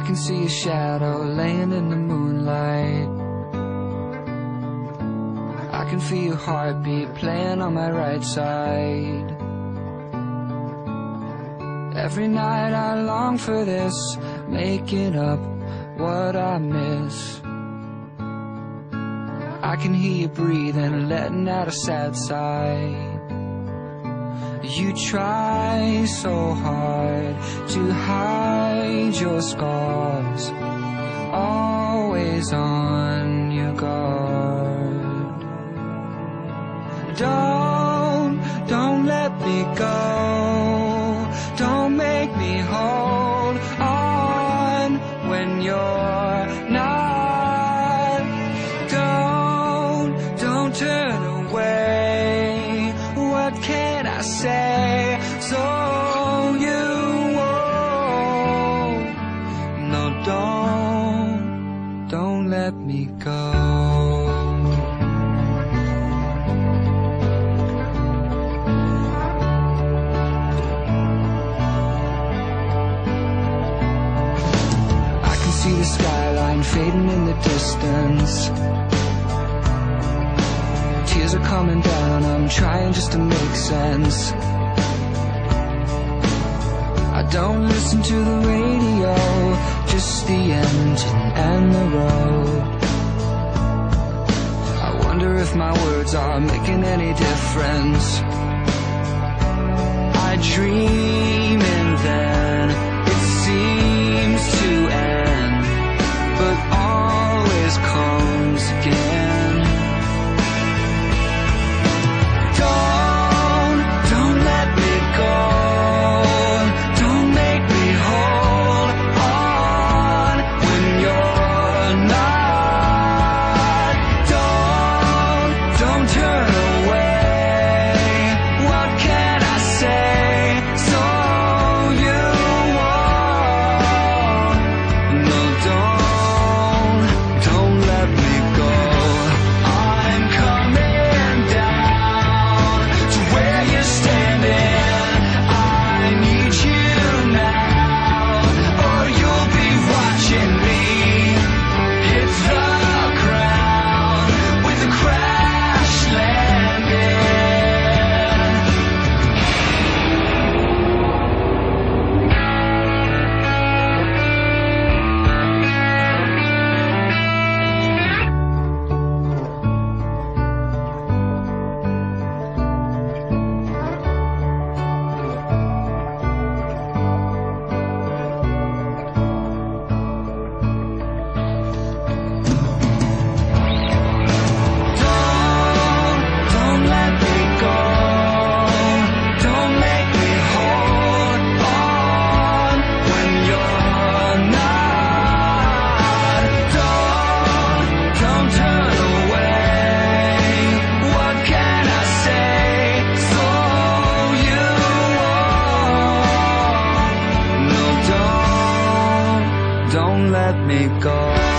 can see a shadow laying in the moonlight. I can feel your heartbeat playing on my right side. Every night I long for this, making up what I miss. I can hear you breathing, letting out a sad sigh. You try so hard to hide your scars, always on your guard. Don't, don't let me go. Don't make me hold on when you're see the skyline fading in the distance. Tears are coming down, I'm trying just to make sense. I don't listen to the radio, just the engine and the road. I wonder if my words are making any difference. I dream let me go.